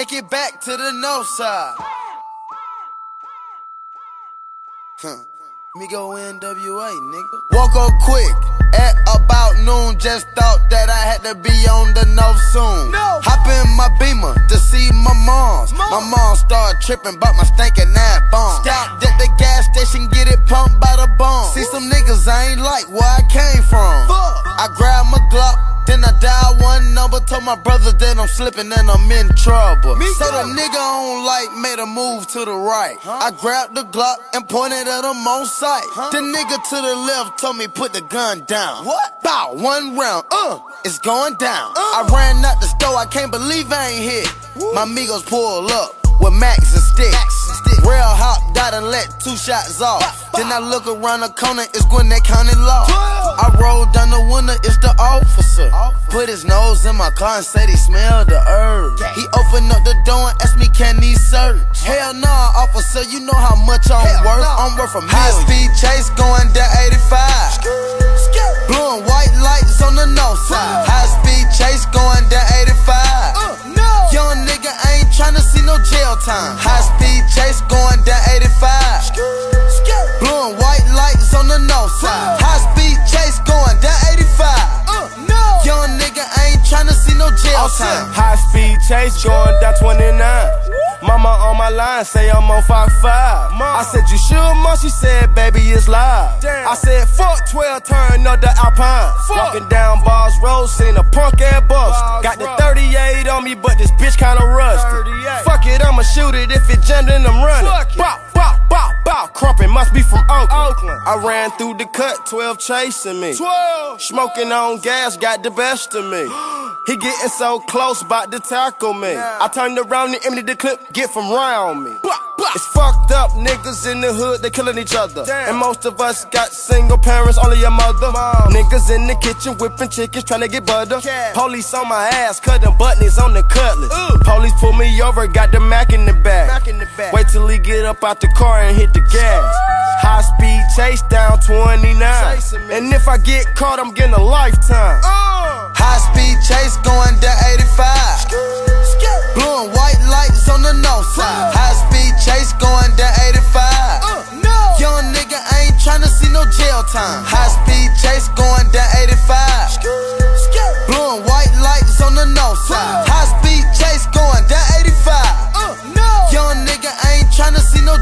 Take it back to the north side. Huh. go NWA, nigga. Woke up quick at about noon. Just thought that I had to be on the north soon. No. Hop in my beamer to see my moms. Mom. My mom started tripping about my stinking ass bomb. Stop. at the gas station, get it pumped by the bomb. See some niggas I ain't like where I came from. Fuck. I grabbed my Glock. Then I dial one number, told my brother that I'm slipping and I'm in trouble. Me so the nigga on light made a move to the right. I grabbed the Glock and pointed at him on sight. The nigga to the left told me put the gun down. What? Bow, one round, uh, it's going down. Uh. I ran out the store, I can't believe I ain't hit. My amigos pull up with Max and sticks. Real hop died and let two shots off. Then I look around the corner, it's Gwinnett County Law. I roll down the window, it's the officer. Officer. Put his nose in my car and said he smelled the herb. He opened up the door and asked me, can he search? Hell nah, officer, you know how much I'm Hell worth. nah. I'm worth a million. High speed chase going down 85. Blue and white lights on the north side. High speed chase going down 85. No jail time. High speed chase going down 85. Blue and white lights on the north side. High speed chase going down 85. Uh. Young nigga ain't tryna see no jail time. High speed chase going down 29. Mama on my line say I'm on Fox 5. I said, You sure, mom? She said, Baby, it's live. Damn. I said, Fuck 12, turn up the Alpine. Fuck. Walking down Bars Road, seen a punk ass bus. Got the 38 on me, but this bitch kinda rusty. 38. Fuck it, I'ma shoot it if it jammed and I'm running. Bop, bop, bop, bop. Crumpin' must be from Oakland. Oakland. I ran through the cut, 12 chasing me. 12. Smoking on gas got the best of me. He getting so close, bout to tackle me. Yeah. I turned around and emptied the clip, get from round me. It's fucked up niggas in the hood, they killing each other. Damn. And most of us got single parents, only your mother. Mom. Niggas in the kitchen whipping chickens, trying to get butter. Cash. Police on my ass, cutting buttons on the cutlass. Ooh. Police pull me over, got the Mac in the back. Mac in the back. Wait till he get up out the car and hit the gas. High speed chase down 29. And if I get caught, I'm getting a lifetime. Uh. High speed chase going down 85. Blue and white lights on the north side. High speed chase going down 85. Uh, no. Young nigga ain't tryna see no jail time. High speed chase going down 85. Blue and white lights on the north side.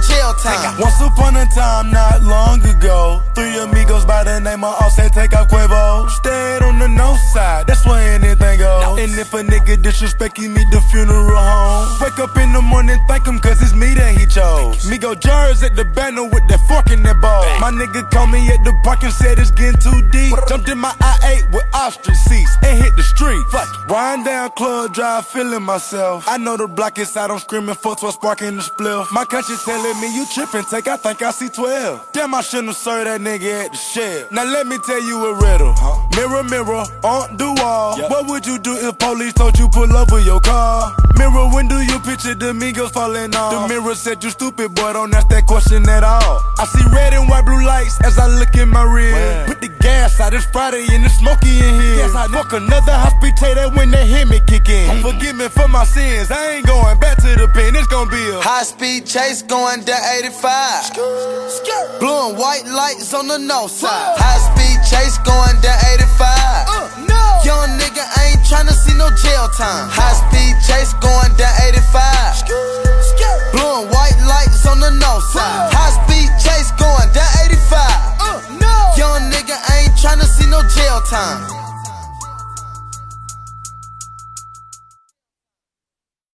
Jail time. Uh, once upon a time, not long ago, three amigos by the name of Offset Takeoff Quavo. Stayed on the north side, that's where anything goes. And if a nigga disrespect, he meet the funeral home. Wake up in the morning, thank him, cause it's me that he chose. Me go jars at the banner with that fork in that ball. My nigga called me at the park and said it's getting too deep. Jumped in my I-8 with ostrich seats and hit the street. Wind down club drive, feeling myself. I know the block inside, I'm screaming for 12 sparking the spliff. My conscience telling me you tripping, take, I think I see 12. Damn, I shouldn't have served that nigga at the shed. Now let me tell you a riddle. Mirror, mirror, on the wall. What would you do if police told you pull over your car? Mirror, when do you picture the Migos falling off? The mirror said you stupid, boy, don't ask that question at all. I see red and white blue lights as I look in my rear. Put the gas out, it's Friday and it's smoky in here. Yes, I fuck another hospitator when they hear me kick in. Forgive me for my sins, I ain't going back to the pen, it's gonna be a High speed chase going down 85. Blue and white lights on the north side. High speed chase going down 85. Uh, no. Young nigga ain't tryna see no jail time. High speed chase going down 85. Blue and white lights on the north side. High speed chase going down 85. Uh, no. Young nigga ain't tryna see no jail time.